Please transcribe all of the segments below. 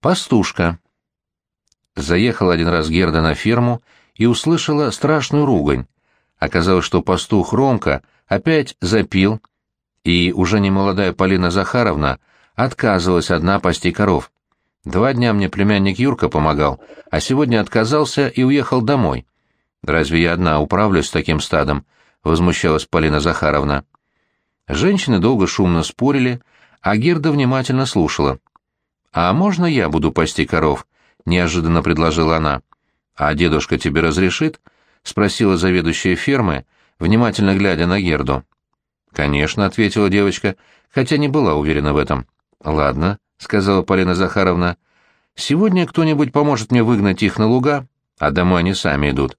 Пастушка. Заехала один раз Герда на ферму и услышала страшную ругань. Оказалось, что пастух Ромка опять запил, и уже немолодая Полина Захаровна отказывалась одна пасти коров. Два дня мне племянник Юрка помогал, а сегодня отказался и уехал домой. Разве я одна управлюсь с таким стадом? возмущалась Полина Захаровна. Женщины долго шумно спорили, а Герда внимательно слушала. «А можно я буду пасти коров?» — неожиданно предложила она. «А дедушка тебе разрешит?» — спросила заведующая фермы, внимательно глядя на Герду. «Конечно», — ответила девочка, хотя не была уверена в этом. «Ладно», — сказала Полина Захаровна. «Сегодня кто-нибудь поможет мне выгнать их на луга, а домой они сами идут.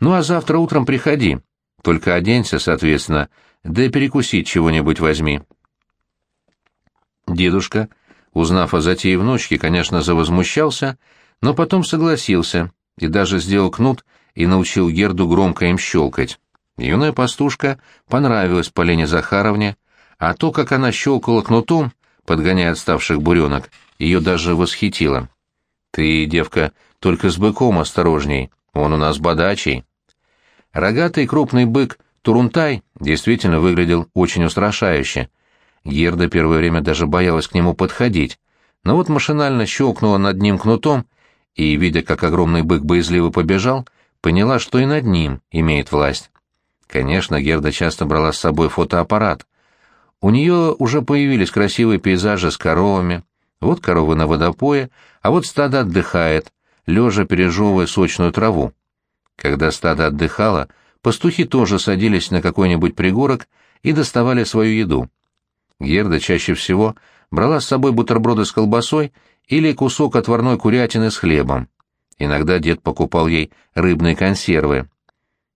Ну а завтра утром приходи, только оденься, соответственно, да перекусить чего-нибудь возьми». Дедушка, узнав о затее внучки, конечно, завозмущался, но потом согласился и даже сделал кнут и научил Герду громко им щелкать. Юная пастушка понравилась Полине Захаровне, а то, как она щелкала кнутом, подгоняя отставших буренок, ее даже восхитило. «Ты, девка, только с быком осторожней, он у нас бодачий». Рогатый крупный бык Турунтай действительно выглядел очень устрашающе. Герда первое время даже боялась к нему подходить, но вот машинально щелкнула над ним кнутом и, видя, как огромный бык боязливо побежал, поняла, что и над ним имеет власть. Конечно, Герда часто брала с собой фотоаппарат. У нее уже появились красивые пейзажи с коровами. Вот коровы на водопое, а вот стадо отдыхает, лежа пережевывая сочную траву. Когда стадо отдыхало, пастухи тоже садились на какой-нибудь пригорок и доставали свою еду. Герда чаще всего брала с собой бутерброды с колбасой или кусок отварной курятины с хлебом. Иногда дед покупал ей рыбные консервы.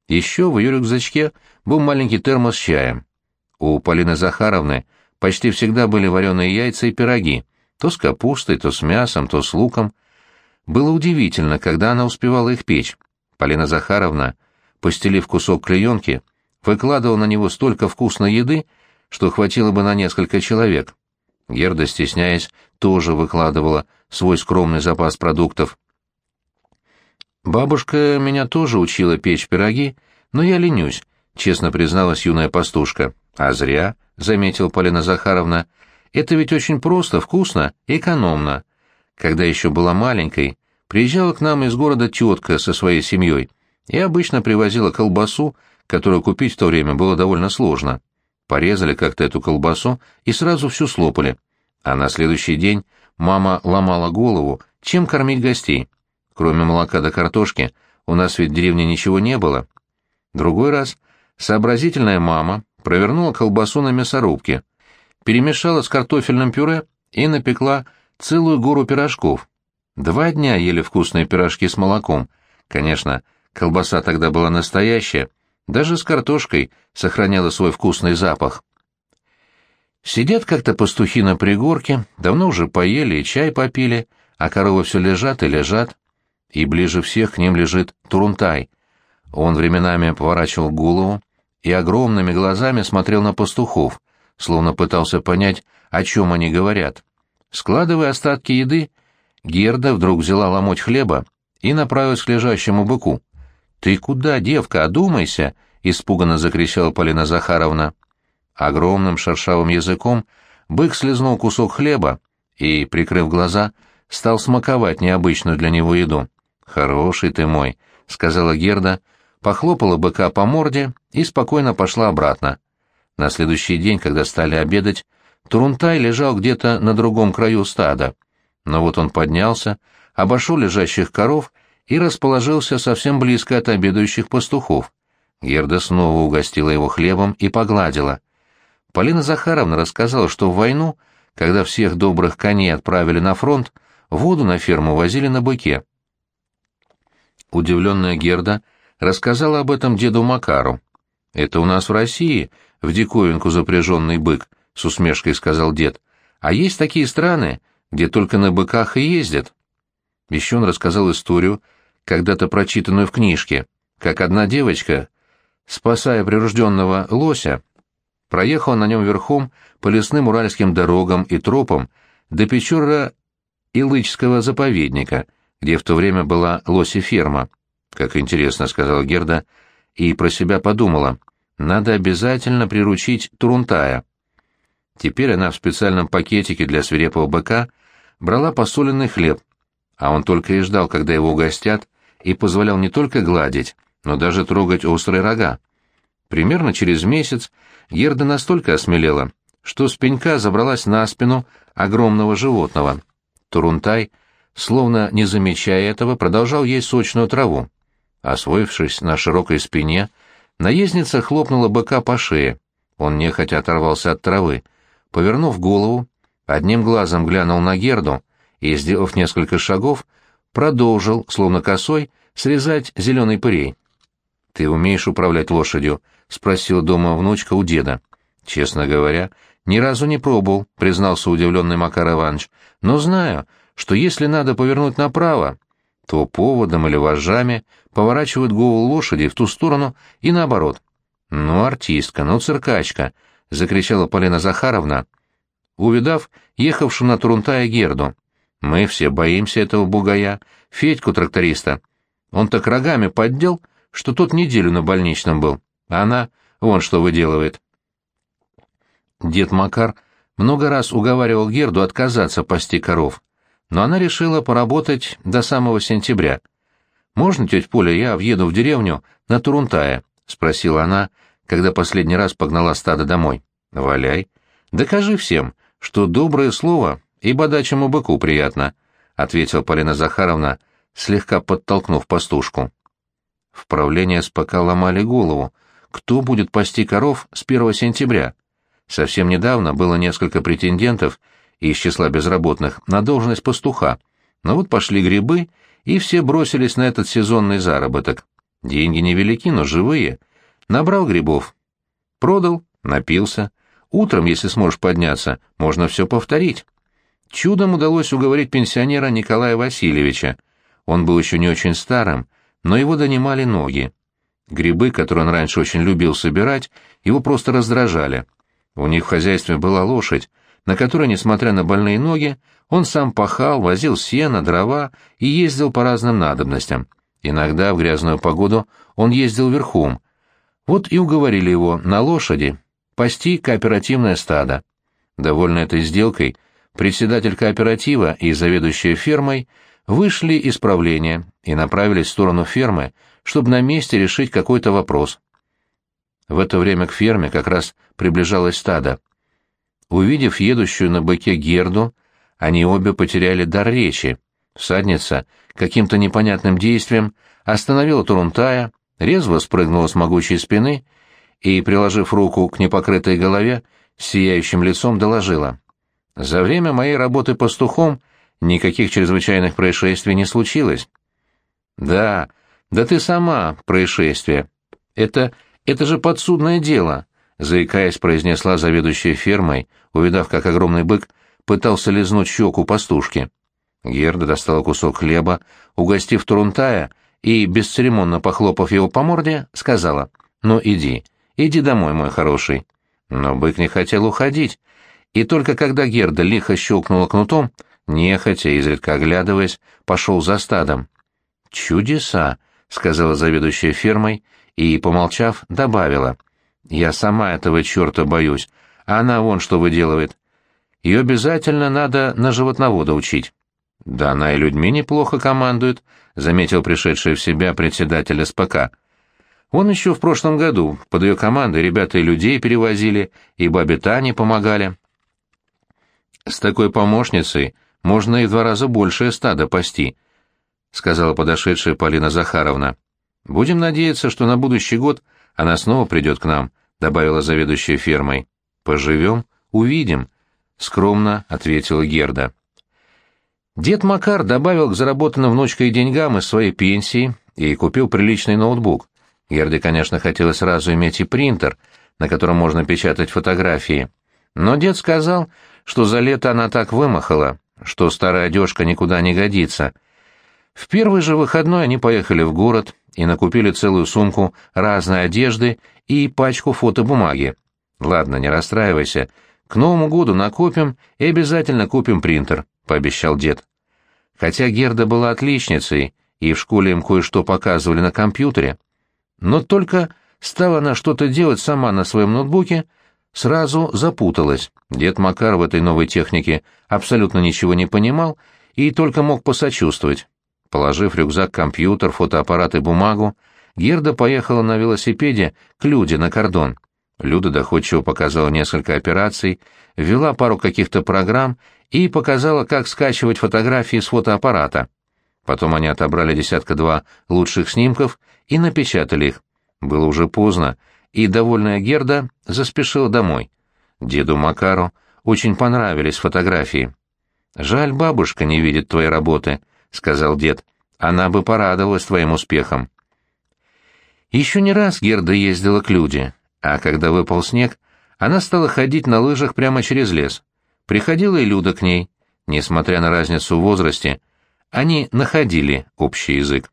Еще в ее рюкзачке был маленький термос с чаем. У Полины Захаровны почти всегда были вареные яйца и пироги, то с капустой, то с мясом, то с луком. Было удивительно, когда она успевала их печь. Полина Захаровна, постелив кусок клеенки, выкладывала на него столько вкусной еды, что хватило бы на несколько человек. Герда, стесняясь, тоже выкладывала свой скромный запас продуктов. «Бабушка меня тоже учила печь пироги, но я ленюсь», — честно призналась юная пастушка. «А зря», — заметила Полина Захаровна. «Это ведь очень просто, вкусно, экономно. Когда еще была маленькой, приезжала к нам из города тетка со своей семьей и обычно привозила колбасу, которую купить в то время было довольно сложно. Порезали как-то эту колбасу и сразу всю слопали. А на следующий день мама ломала голову, чем кормить гостей. Кроме молока да картошки, у нас ведь в деревне ничего не было. Другой раз сообразительная мама провернула колбасу на мясорубке, перемешала с картофельным пюре и напекла целую гору пирожков. Два дня ели вкусные пирожки с молоком. Конечно, колбаса тогда была настоящая, даже с картошкой сохраняла свой вкусный запах. Сидят как-то пастухи на пригорке, давно уже поели и чай попили, а коровы все лежат и лежат и ближе всех к ним лежит Турунтай. Он временами поворачивал голову и огромными глазами смотрел на пастухов, словно пытался понять, о чем они говорят. Складывая остатки еды, Герда вдруг взяла ломоть хлеба и направилась к лежащему быку. «Ты куда, девка, одумайся!» — испуганно закричала Полина Захаровна. Огромным шершавым языком бык слезнул кусок хлеба и, прикрыв глаза, стал смаковать необычную для него еду. «Хороший ты мой», — сказала Герда, похлопала быка по морде и спокойно пошла обратно. На следующий день, когда стали обедать, Турунтай лежал где-то на другом краю стада. Но вот он поднялся, обошел лежащих коров и расположился совсем близко от обедающих пастухов. Герда снова угостила его хлебом и погладила. Полина Захаровна рассказала, что в войну, когда всех добрых коней отправили на фронт, воду на ферму возили на быке. Удивленная Герда рассказала об этом деду Макару. «Это у нас в России, в диковинку запряженный бык», — с усмешкой сказал дед. «А есть такие страны, где только на быках и ездят». Еще он рассказал историю, когда-то прочитанную в книжке, как одна девочка, спасая прирожденного лося, проехала на нем верхом по лесным уральским дорогам и тропам до Печора Илычского заповедника, где в то время была лоси-ферма. «Как интересно», — сказала Герда, и про себя подумала. «Надо обязательно приручить Турунтая». Теперь она в специальном пакетике для свирепого быка брала посоленный хлеб, а он только и ждал, когда его угостят, и позволял не только гладить, но даже трогать острые рога. Примерно через месяц Герда настолько осмелела, что с пенька забралась на спину огромного животного. Турунтай, словно не замечая этого, продолжал есть сочную траву. Освоившись на широкой спине, наездница хлопнула быка по шее. Он нехотя оторвался от травы. Повернув голову, одним глазом глянул на Герду и, сделав несколько шагов, продолжил, словно косой, срезать зеленый пырей. «Ты умеешь управлять лошадью?» — спросил дома внучка у деда. «Честно говоря, ни разу не пробовал», — признался удивленный Макар Иванович. «Но знаю, что если надо повернуть направо, то поводом или вожжами поворачивают голову лошади в ту сторону и наоборот. «Ну, артистка, ну, циркачка!» — закричала Полина Захаровна, увидав ехавшую на Турунтая Герду. «Мы все боимся этого бугая, Федьку тракториста. Он так рогами поддел, что тот неделю на больничном был, а она вон что выделывает». Дед Макар много раз уговаривал Герду отказаться пасти коров, но она решила поработать до самого сентября. «Можно, тетя Поля, я въеду в деревню на Турунтая?» — спросила она, когда последний раз погнала стадо домой. «Валяй. Докажи всем, что доброе слово и бодачему быку приятно», — ответила Полина Захаровна, слегка подтолкнув пастушку. В правление СПК ломали голову. Кто будет пасти коров с 1 сентября? Совсем недавно было несколько претендентов из числа безработных на должность пастуха, но вот пошли грибы, и все бросились на этот сезонный заработок. Деньги невелики, но живые. Набрал грибов. Продал, напился. Утром, если сможешь подняться, можно все повторить. Чудом удалось уговорить пенсионера Николая Васильевича. Он был еще не очень старым, но его донимали ноги. Грибы, которые он раньше очень любил собирать, его просто раздражали. У них в хозяйстве была лошадь, на которой, несмотря на больные ноги, он сам пахал, возил сено, дрова и ездил по разным надобностям. Иногда в грязную погоду он ездил верхом. Вот и уговорили его на лошади пасти кооперативное стадо. Довольно этой сделкой, председатель кооператива и заведующая фермой вышли из правления и направились в сторону фермы, чтобы на месте решить какой-то вопрос. В это время к ферме как раз приближалось стадо. Увидев едущую на быке Герду, они обе потеряли дар речи. Всадница каким-то непонятным действием остановила Турунтая, резво спрыгнула с могучей спины и, приложив руку к непокрытой голове, сияющим лицом доложила. «За время моей работы пастухом никаких чрезвычайных происшествий не случилось». «Да, да ты сама происшествие. Это это же подсудное дело, заикаясь, произнесла заведующая фермой, увидав, как огромный бык пытался лизнуть щеку пастушки. Герда достала кусок хлеба, угостив Турунтая и, бесцеремонно похлопав его по морде, сказала, «Ну иди, иди домой, мой хороший». Но бык не хотел уходить, и только когда Герда лихо щелкнула кнутом, нехотя, изредка оглядываясь, пошел за стадом. «Чудеса!» — сказала заведующая фермой и, помолчав, добавила. «Я сама этого черта боюсь, а она вон что выделывает. Ее обязательно надо на животновода учить». «Да она и людьми неплохо командует», — заметил пришедший в себя председатель СПК. «Он еще в прошлом году под ее командой ребята и людей перевозили, и бабе Тане помогали». «С такой помощницей можно и в два раза большее стадо пасти», — сказала подошедшая Полина Захаровна. «Будем надеяться, что на будущий год она снова придет к нам», — добавила заведующая фермой. «Поживем, увидим», — скромно ответила Герда. Дед Макар добавил к заработанным внучкой деньгам из своей пенсии и купил приличный ноутбук. Герде, конечно, хотелось сразу иметь и принтер, на котором можно печатать фотографии. Но дед сказал, что за лето она так вымахала, что старая одежка никуда не годится. В первый же выходной они поехали в город, и накупили целую сумку разной одежды и пачку фотобумаги. Ладно, не расстраивайся. К Новому году накопим и обязательно купим принтер, пообещал дед. хотя Герда была отличницей, и в школе им кое-что показывали на компьютере. Но только стала она что-то делать сама на своем ноутбуке, сразу запуталась. Дед Макар в этой новой технике абсолютно ничего не понимал и только мог посочувствовать. Положив рюкзак, компьютер, фотоаппарат и бумагу, Герда поехала на велосипеде к Люде на кордон. Люда доходчиво показала несколько операций, ввела пару каких-то программ и показала, как скачивать фотографии с фотоаппарата. Потом они отобрали десятка-два лучших снимков и напечатали их. Было уже поздно, и довольная Герда заспешила домой. Деду Макару очень понравились фотографии. «Жаль, бабушка не видит твоей работы», — сказал дед. «Она бы порадовалась твоим успехом». Еще не раз Герда ездила к Люде, а когда выпал снег, она стала ходить на лыжах прямо через лес. Приходила и Люда к ней. Несмотря на разницу в возрасте, они находили общий язык.